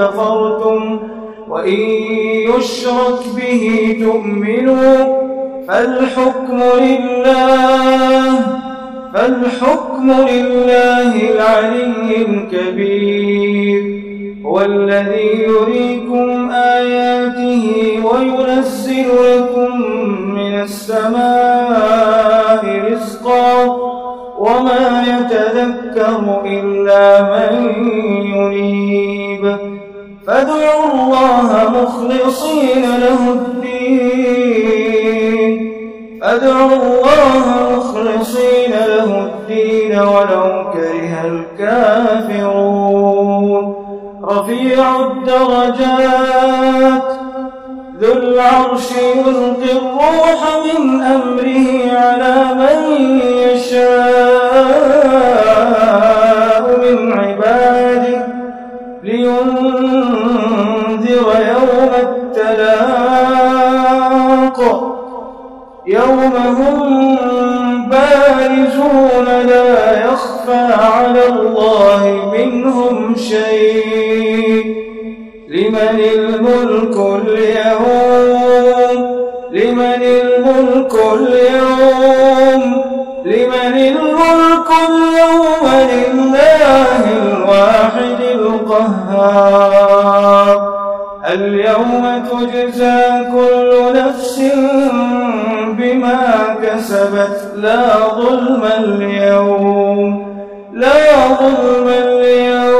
كفرتم وإن يشرك به تؤمنوا فالحكم لله فالحكم لله العلي الكبير. هو الذي يريكم آياته وينزل لكم من السماء رزقا وما يتذكر إلا من فادعوا الله مخلصين له الدين. فادعوا الله مخلصين له الدين ولو كره الكافرون. رفيع الدرجات ذو العرش يلقي الروح من أمره على من شيء. لمن الملك اليوم؟ لمن الملك اليوم؟ لمن الملك اليوم لله الواحد القهار. اليوم تجزى كل نفس بما كسبت. لا ظلم اليوم. لا ظلم اليوم.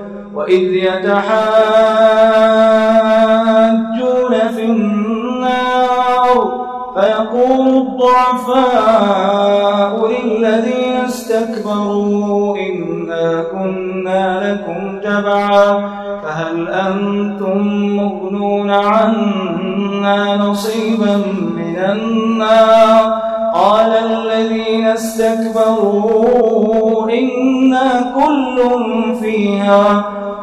وإذ يتحاجون في النار فيقول الضعفاء للذين استكبروا إنا كنا لكم تبعا فهل أنتم مغنون عنا نصيبا من النار قال الذين استكبروا إنا كل فيها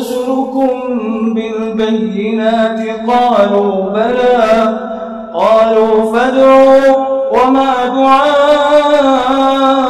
رسلكم بالبينات قالوا بلى. قالوا فادعوا وما دعاء.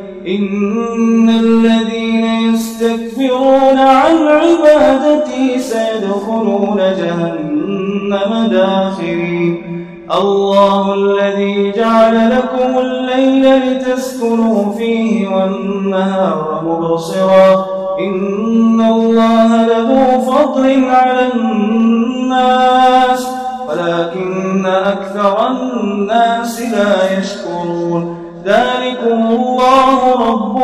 إن الذين يستكبرون عن عبادتي سيدخلون جهنم داخرين. الله الذي جعل لكم الليل لتسكنوا فيه والنهار مبصرا. إن الله لذو فضل على الناس ولكن أكثر الناس لا يشكرون. ذلكم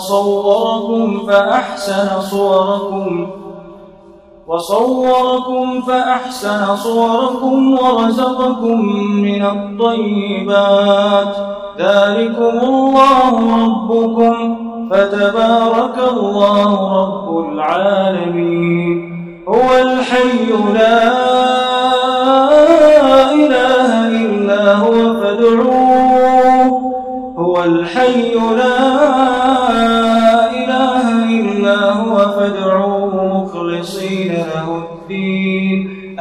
وصوركم فأحسن صوركم. وصوركم فأحسن صوركم ورزقكم من الطيبات. ذلكم الله ربكم فتبارك الله رب العالمين. هو الحي لا إله إلا هو فادعوه. هو الحي لا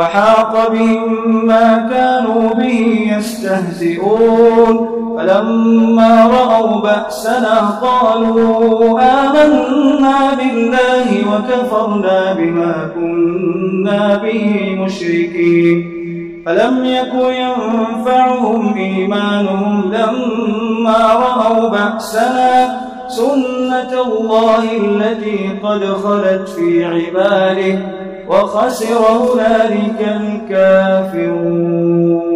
وحاق بهم ما كانوا به يستهزئون. فلما رأوا بأسنا قالوا آمنا بالله وكفرنا بما كنا به مشركين. فلم يك ينفعهم إيمانهم لما رأوا بأسنا. سنة الله التي قد خلت في عباده. وخسر هنالك الكافرون.